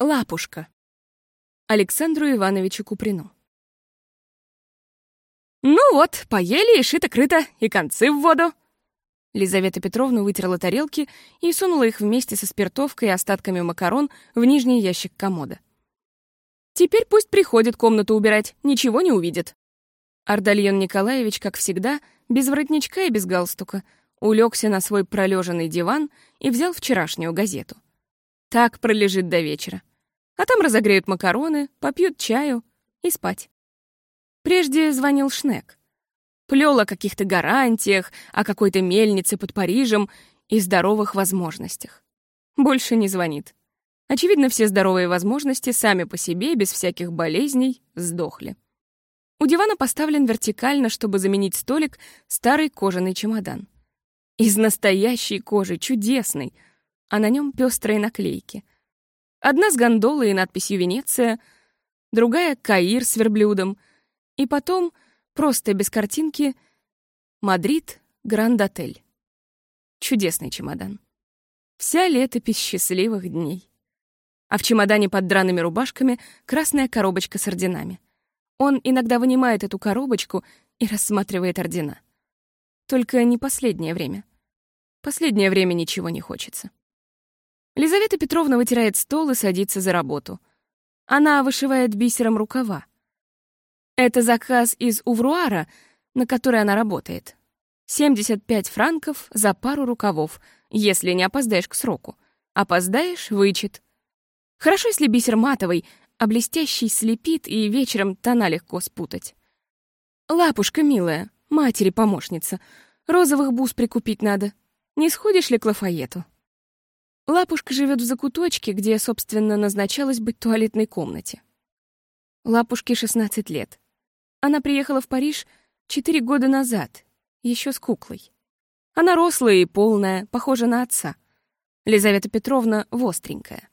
Лапушка. Александру Ивановичу Куприну. «Ну вот, поели и шито-крыто, и концы в воду!» Лизавета Петровна вытерла тарелки и сунула их вместе со спиртовкой и остатками макарон в нижний ящик комода. «Теперь пусть приходит комнату убирать, ничего не увидит». Ардальон Николаевич, как всегда, без воротничка и без галстука, улегся на свой пролеженный диван и взял вчерашнюю газету. Так пролежит до вечера. А там разогреют макароны, попьют чаю и спать. Прежде звонил Шнек. Плел о каких-то гарантиях, о какой-то мельнице под Парижем и здоровых возможностях. Больше не звонит. Очевидно, все здоровые возможности сами по себе, без всяких болезней, сдохли. У дивана поставлен вертикально, чтобы заменить столик, старый кожаный чемодан. Из настоящей кожи, чудесный, а на нем пестрые наклейки — Одна с гондолой и надписью «Венеция», другая — «Каир» с верблюдом, и потом, просто без картинки, «Мадрид, Гранд-отель». Чудесный чемодан. Вся летопись счастливых дней. А в чемодане под драными рубашками красная коробочка с орденами. Он иногда вынимает эту коробочку и рассматривает ордена. Только не последнее время. Последнее время ничего не хочется. Лизавета Петровна вытирает стол и садится за работу. Она вышивает бисером рукава. Это заказ из Увруара, на который она работает. 75 франков за пару рукавов, если не опоздаешь к сроку. Опоздаешь — вычет. Хорошо, если бисер матовый, а блестящий слепит, и вечером тона легко спутать. «Лапушка, милая, матери-помощница, розовых бус прикупить надо. Не сходишь ли к Лафаету?» Лапушка живет в закуточке, где, собственно, назначалась быть туалетной комнате. Лапушке 16 лет. Она приехала в Париж 4 года назад, еще с куклой. Она рослая и полная, похожа на отца. Лизавета Петровна востренькая.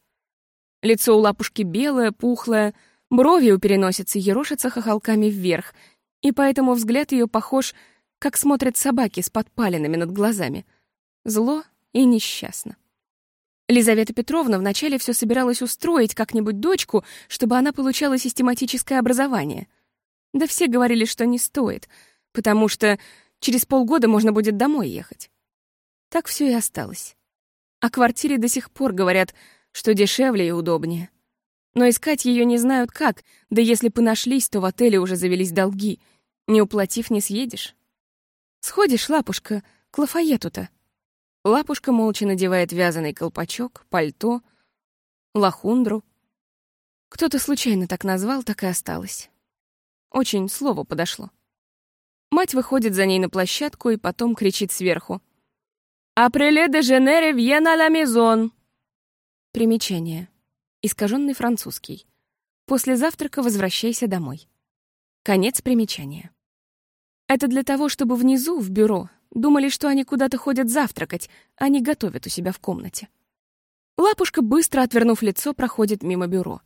Лицо у лапушки белое, пухлое, брови у переносицы ерошатся хохолками вверх, и поэтому взгляд ее похож, как смотрят собаки с подпалинами над глазами. Зло и несчастно. Лизавета Петровна вначале все собиралась устроить как-нибудь дочку, чтобы она получала систематическое образование. Да все говорили, что не стоит, потому что через полгода можно будет домой ехать. Так все и осталось. О квартире до сих пор говорят, что дешевле и удобнее. Но искать ее не знают как, да если бы нашлись, то в отеле уже завелись долги. Не уплатив, не съедешь. Сходишь, лапушка, к Лафаету-то. Лапушка молча надевает вязаный колпачок, пальто, лохундру. Кто-то случайно так назвал, так и осталось. Очень слово подошло. Мать выходит за ней на площадку и потом кричит сверху. «Апреле де Женере вьена ла мезон!» Примечание. Искаженный французский. После завтрака возвращайся домой. Конец примечания. Это для того, чтобы внизу, в бюро, Думали, что они куда-то ходят завтракать, а не готовят у себя в комнате. Лапушка, быстро отвернув лицо, проходит мимо бюро.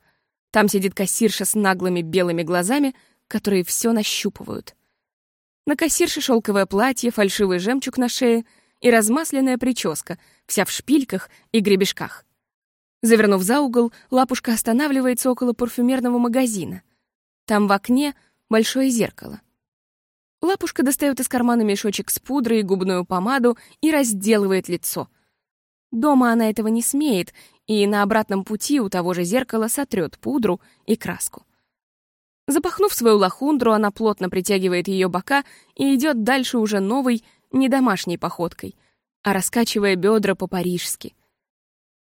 Там сидит кассирша с наглыми белыми глазами, которые все нащупывают. На кассирше шелковое платье, фальшивый жемчуг на шее и размасленная прическа, вся в шпильках и гребешках. Завернув за угол, лапушка останавливается около парфюмерного магазина. Там в окне большое зеркало. Лапушка достает из кармана мешочек с пудрой и губную помаду и разделывает лицо. Дома она этого не смеет, и на обратном пути у того же зеркала сотрет пудру и краску. Запахнув свою лохундру, она плотно притягивает ее бока и идет дальше уже новой, не домашней походкой, а раскачивая бедра по-парижски.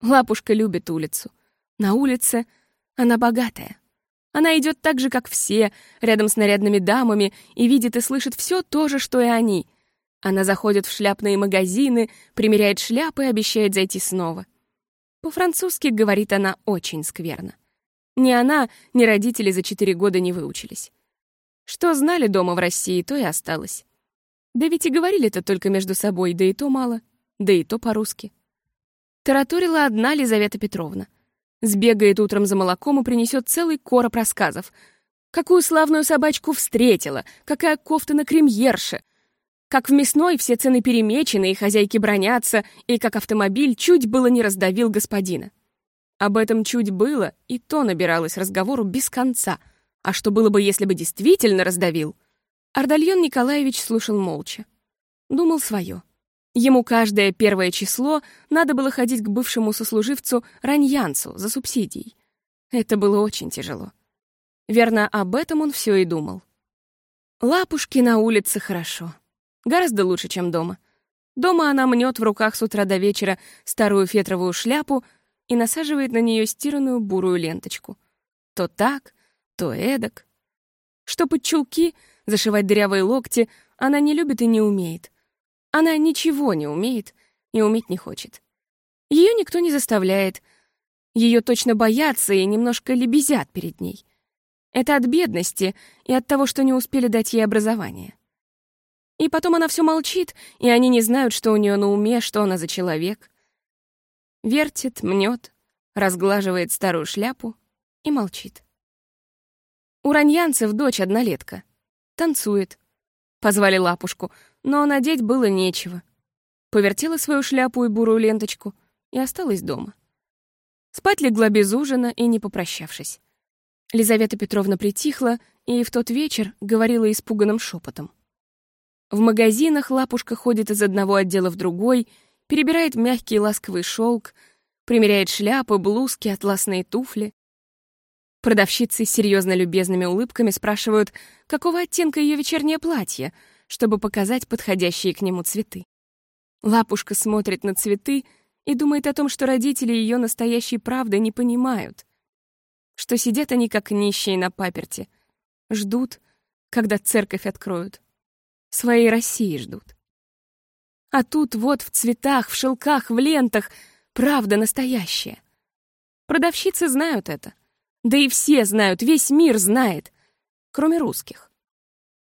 Лапушка любит улицу. На улице она богатая. Она идет так же, как все, рядом с нарядными дамами, и видит и слышит все то же, что и они. Она заходит в шляпные магазины, примеряет шляпы и обещает зайти снова. По-французски говорит она очень скверно. Ни она, ни родители за четыре года не выучились. Что знали дома в России, то и осталось. Да ведь и говорили-то только между собой, да и то мало, да и то по-русски. Тараторила одна Лизавета Петровна. Сбегает утром за молоком и принесет целый короб рассказов. Какую славную собачку встретила, какая кофта на кремьерше, как в мясной все цены перемечены и хозяйки бронятся, и как автомобиль чуть было не раздавил господина. Об этом чуть было, и то набиралось разговору без конца. А что было бы, если бы действительно раздавил? Ардальон Николаевич слушал молча. Думал свое. Ему каждое первое число надо было ходить к бывшему сослуживцу Раньянцу за субсидией. Это было очень тяжело. Верно, об этом он все и думал. Лапушки на улице хорошо. Гораздо лучше, чем дома. Дома она мнет в руках с утра до вечера старую фетровую шляпу и насаживает на нее стиранную бурую ленточку. То так, то эдак. Что под чулки, зашивать дырявые локти, она не любит и не умеет. Она ничего не умеет и уметь не хочет. Ее никто не заставляет. Ее точно боятся и немножко лебезят перед ней. Это от бедности и от того, что не успели дать ей образование. И потом она все молчит, и они не знают, что у нее на уме, что она за человек. Вертит, мнет, разглаживает старую шляпу и молчит. У раньянцев дочь однолетка. Танцует. Позвали лапушку, но надеть было нечего. Повертела свою шляпу и бурую ленточку и осталась дома. Спать легла без ужина и не попрощавшись. Лизавета Петровна притихла и в тот вечер говорила испуганным шепотом. В магазинах лапушка ходит из одного отдела в другой, перебирает мягкий ласковый шелк, примеряет шляпы, блузки, атласные туфли. Продавщицы с серьезно любезными улыбками спрашивают, какого оттенка ее вечернее платье, чтобы показать подходящие к нему цветы. Лапушка смотрит на цветы и думает о том, что родители ее настоящей правды не понимают, что сидят они как нищие на паперте, ждут, когда церковь откроют. Своей России ждут. А тут вот в цветах, в шелках, в лентах правда настоящая. Продавщицы знают это. Да и все знают, весь мир знает, кроме русских.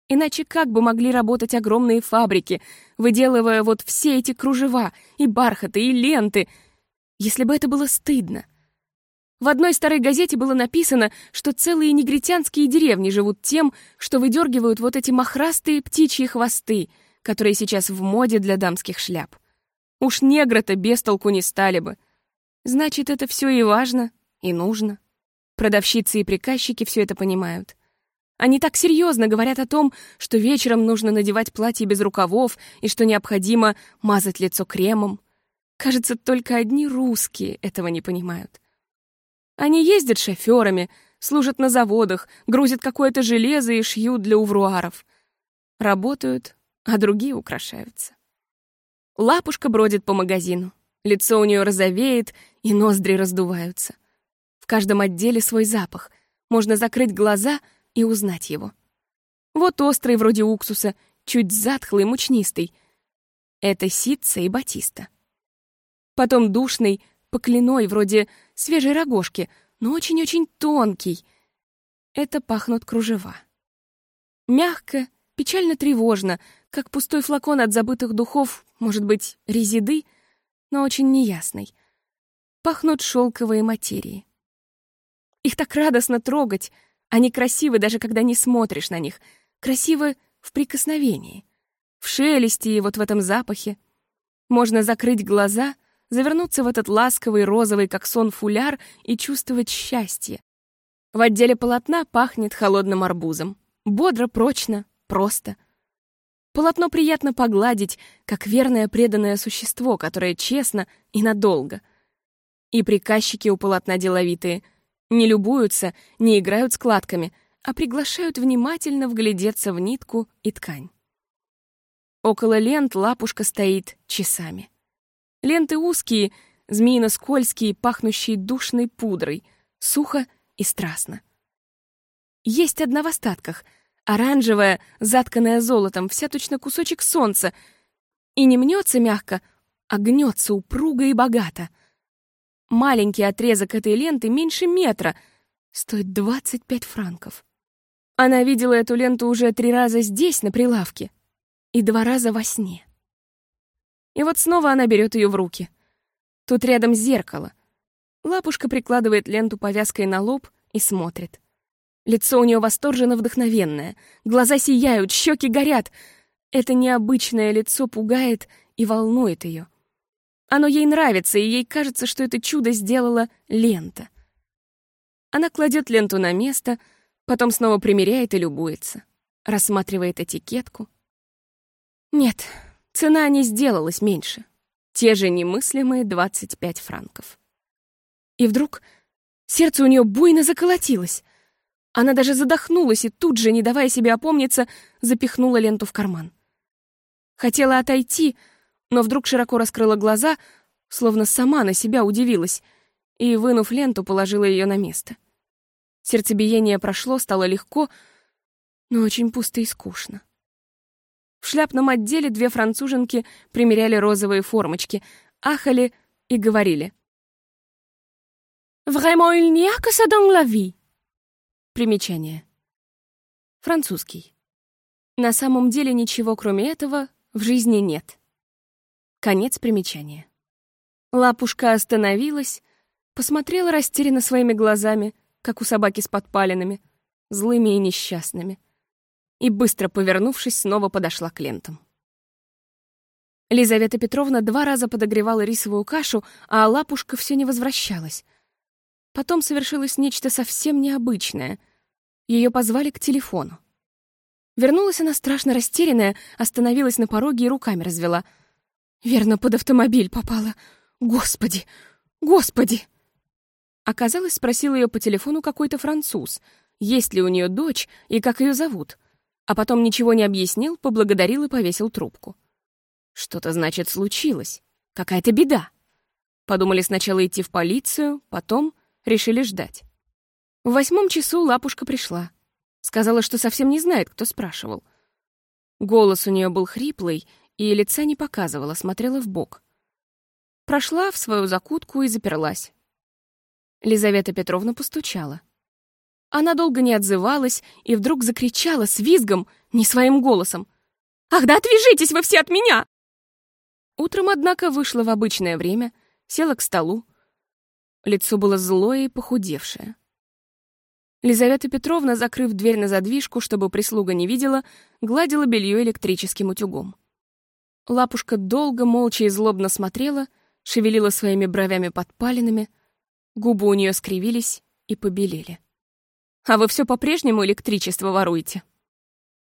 Иначе как бы могли работать огромные фабрики, выделывая вот все эти кружева, и бархаты, и ленты, если бы это было стыдно? В одной старой газете было написано, что целые негритянские деревни живут тем, что выдергивают вот эти мохрастые птичьи хвосты, которые сейчас в моде для дамских шляп. Уж негры-то без толку не стали бы. Значит, это все и важно, и нужно. Продавщицы и приказчики все это понимают. Они так серьезно говорят о том, что вечером нужно надевать платье без рукавов и что необходимо мазать лицо кремом. Кажется, только одни русские этого не понимают. Они ездят шоферами, служат на заводах, грузят какое-то железо и шьют для увруаров. Работают, а другие украшаются. Лапушка бродит по магазину. Лицо у нее розовеет, и ноздри раздуваются. В каждом отделе свой запах. Можно закрыть глаза и узнать его. Вот острый, вроде уксуса, чуть затхлый, мучнистый. Это ситца и батиста. Потом душный, покляной, вроде свежей рогожки, но очень-очень тонкий. Это пахнут кружева. Мягко, печально тревожно, как пустой флакон от забытых духов, может быть, резиды, но очень неясный. Пахнут шелковые материи. Их так радостно трогать. Они красивы, даже когда не смотришь на них. Красивы в прикосновении, в шелесте и вот в этом запахе. Можно закрыть глаза завернуться в этот ласковый розовый, как сон, фуляр и чувствовать счастье. В отделе полотна пахнет холодным арбузом. Бодро, прочно, просто. Полотно приятно погладить, как верное преданное существо, которое честно и надолго. И приказчики у полотна деловитые. Не любуются, не играют складками, а приглашают внимательно вглядеться в нитку и ткань. Около лент лапушка стоит часами. Ленты узкие, змеино-скользкие, пахнущие душной пудрой, сухо и страстно. Есть одна в остатках, оранжевая, затканная золотом, вся точно кусочек солнца, и не мнется мягко, а гнется упруго и богато. Маленький отрезок этой ленты меньше метра, стоит 25 франков. Она видела эту ленту уже три раза здесь, на прилавке, и два раза во сне. И вот снова она берет ее в руки. Тут рядом зеркало. Лапушка прикладывает ленту повязкой на лоб и смотрит. Лицо у нее восторженно вдохновенное, глаза сияют, щеки горят. Это необычное лицо пугает и волнует ее. Оно ей нравится, и ей кажется, что это чудо сделала лента. Она кладет ленту на место, потом снова примеряет и любуется. Рассматривает этикетку. Нет, цена не сделалась меньше. Те же немыслимые 25 франков. И вдруг сердце у нее буйно заколотилось. Она даже задохнулась и тут же, не давая себе опомниться, запихнула ленту в карман. Хотела отойти, но вдруг широко раскрыла глаза, словно сама на себя удивилась, и, вынув ленту, положила ее на место. Сердцебиение прошло, стало легко, но очень пусто и скучно. В шляпном отделе две француженки примеряли розовые формочки, ахали и говорили. «Vraiment il n'y a que ça dans la vie». Примечание. Французский. На самом деле ничего, кроме этого, в жизни нет. Конец примечания. Лапушка остановилась, посмотрела растерянно своими глазами, как у собаки с подпалинами, злыми и несчастными, и, быстро повернувшись, снова подошла к лентам. Лизавета Петровна два раза подогревала рисовую кашу, а лапушка все не возвращалась. Потом совершилось нечто совсем необычное. Ее позвали к телефону. Вернулась она страшно растерянная, остановилась на пороге и руками развела — Верно, под автомобиль попала. Господи! Господи! Оказалось, спросил ее по телефону какой-то француз, есть ли у нее дочь и как ее зовут. А потом ничего не объяснил, поблагодарил и повесил трубку. Что-то, значит, случилось. Какая-то беда. Подумали сначала идти в полицию, потом решили ждать. В восьмом часу лапушка пришла. Сказала, что совсем не знает, кто спрашивал. Голос у нее был хриплый, и лица не показывала, смотрела в бок. Прошла в свою закутку и заперлась. Лизавета Петровна постучала. Она долго не отзывалась и вдруг закричала с визгом, не своим голосом. «Ах да отвяжитесь вы все от меня!» Утром, однако, вышла в обычное время, села к столу. Лицо было злое и похудевшее. Лизавета Петровна, закрыв дверь на задвижку, чтобы прислуга не видела, гладила белье электрическим утюгом. Лапушка долго, молча и злобно смотрела, шевелила своими бровями подпалинами, губы у нее скривились и побелели. «А вы все по-прежнему электричество воруете?»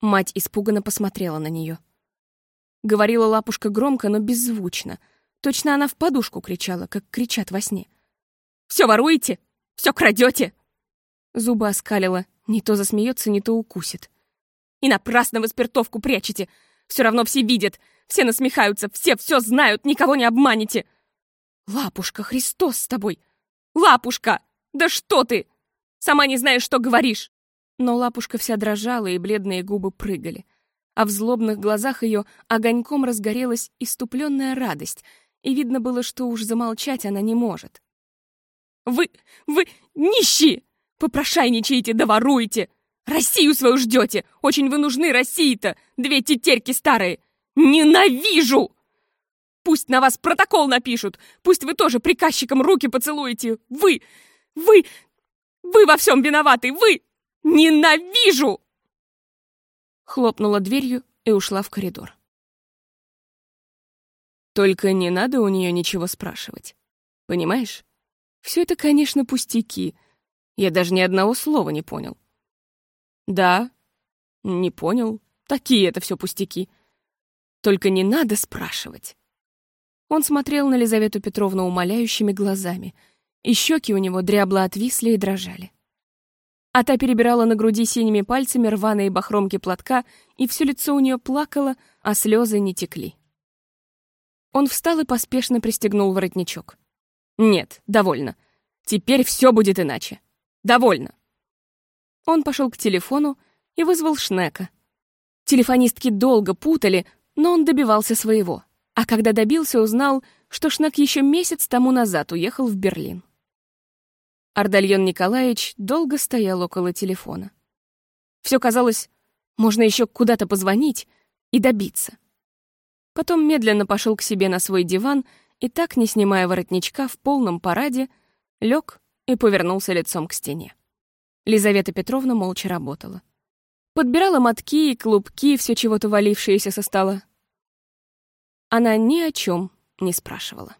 Мать испуганно посмотрела на нее. Говорила лапушка громко, но беззвучно. Точно она в подушку кричала, как кричат во сне. «Все воруете? Все крадете?» Зубы оскалила, не то засмеется, не то укусит. «И напрасно вы спиртовку прячете! Все равно все видят! Все насмехаются, все все знают, никого не обманете. Лапушка, Христос с тобой! Лапушка! Да что ты! Сама не знаешь, что говоришь!» Но лапушка вся дрожала, и бледные губы прыгали. А в злобных глазах ее огоньком разгорелась иступленная радость, и видно было, что уж замолчать она не может. «Вы... вы нищие! Попрошайничаете да воруете! Россию свою ждете! Очень вы нужны России-то, две тетерьки старые! Ненавижу! Пусть на вас протокол напишут, пусть вы тоже приказчикам руки поцелуете. Вы, вы, вы во всем виноваты, вы! Ненавижу!» Хлопнула дверью и ушла в коридор. Только не надо у нее ничего спрашивать. Понимаешь? Все это, конечно, пустяки. Я даже ни одного слова не понял. Да, не понял. Такие это все пустяки. Только не надо спрашивать. Он смотрел на Лизавету Петровну умоляющими глазами, и щеки у него дрябло отвисли и дрожали. А та перебирала на груди синими пальцами рваные бахромки платка, и все лицо у нее плакало, а слезы не текли. Он встал и поспешно пристегнул воротничок. «Нет, довольно. Теперь все будет иначе. Довольно». Он пошел к телефону и вызвал Шнека. Телефонистки долго путали, но он добивался своего. А когда добился, узнал, что Шнак еще месяц тому назад уехал в Берлин. Ардальон Николаевич долго стоял около телефона. Все казалось, можно еще куда-то позвонить и добиться. Потом медленно пошел к себе на свой диван и так, не снимая воротничка, в полном параде, лег и повернулся лицом к стене. Лизавета Петровна молча работала. Подбирала мотки и клубки, все чего-то валившиеся со стола. Она ни о чем не спрашивала.